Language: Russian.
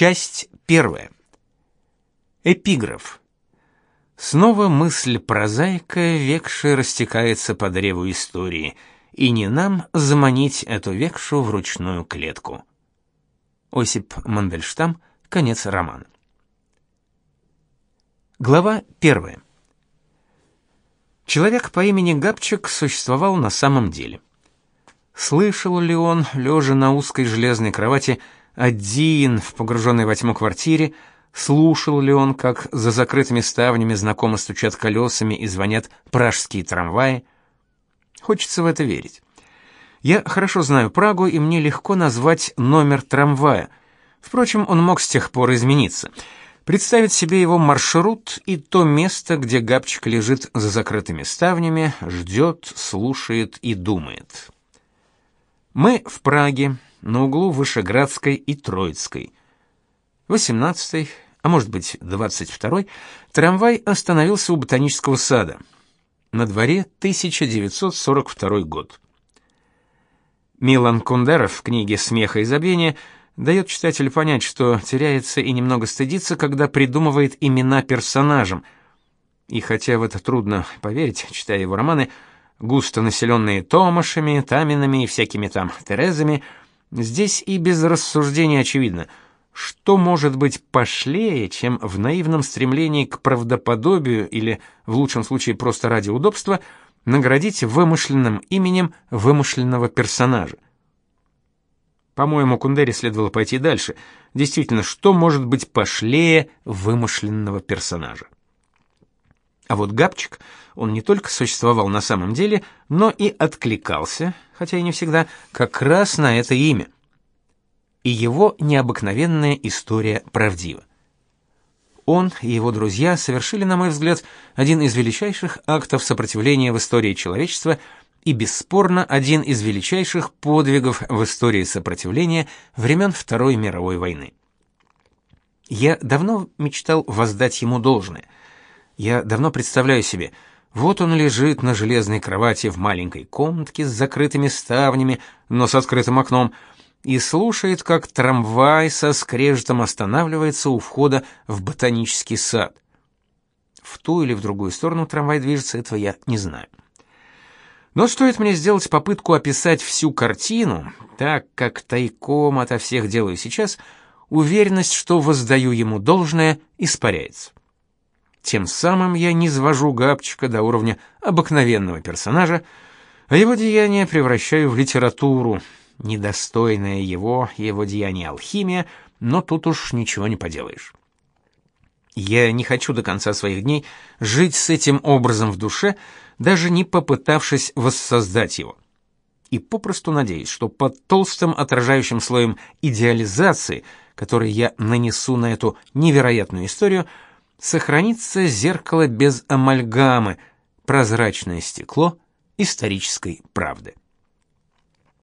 Часть первая. Эпиграф. Снова мысль прозаика векши растекается по древу истории, и не нам заманить эту векшу в ручную клетку. Осип Мандельштам, конец романа. Глава первая. Человек по имени Габчик существовал на самом деле. Слышал ли он, лежа на узкой железной кровати, один в погруженной во тьму квартире, слушал ли он, как за закрытыми ставнями знакомо стучат колесами и звонят пражские трамваи. Хочется в это верить. Я хорошо знаю Прагу, и мне легко назвать номер трамвая. Впрочем, он мог с тех пор измениться. Представить себе его маршрут и то место, где Габчик лежит за закрытыми ставнями, ждет, слушает и думает. Мы в Праге, на углу Вышеградской и Троицкой. 18-й, а может быть, 22-й, трамвай остановился у ботанического сада. На дворе 1942 год. Милан Кундеров в книге Смеха и забвения дает читателю понять, что теряется и немного стыдится, когда придумывает имена персонажам. И хотя в это трудно поверить, читая его романы, густо населенные Томашами, Таминами и всякими там Терезами, Здесь и без рассуждений очевидно, что может быть пошлее, чем в наивном стремлении к правдоподобию или, в лучшем случае, просто ради удобства, наградить вымышленным именем вымышленного персонажа. По-моему, Кундере следовало пойти дальше. Действительно, что может быть пошлее вымышленного персонажа? А вот Габчик, он не только существовал на самом деле, но и откликался, хотя и не всегда, как раз на это имя. И его необыкновенная история правдива. Он и его друзья совершили, на мой взгляд, один из величайших актов сопротивления в истории человечества и бесспорно один из величайших подвигов в истории сопротивления времен Второй мировой войны. Я давно мечтал воздать ему должное – я давно представляю себе, вот он лежит на железной кровати в маленькой комнатке с закрытыми ставнями, но с открытым окном, и слушает, как трамвай со скрежетом останавливается у входа в ботанический сад. В ту или в другую сторону трамвай движется, этого я не знаю. Но стоит мне сделать попытку описать всю картину, так как тайком ото всех делаю сейчас, уверенность, что воздаю ему должное, испаряется. Тем самым я не свожу Габчика до уровня обыкновенного персонажа, а его деяния превращаю в литературу, недостойная его, его деяния алхимия, но тут уж ничего не поделаешь. Я не хочу до конца своих дней жить с этим образом в душе, даже не попытавшись воссоздать его. И попросту надеюсь, что под толстым отражающим слоем идеализации, который я нанесу на эту невероятную историю, сохранится зеркало без амальгамы, прозрачное стекло исторической правды.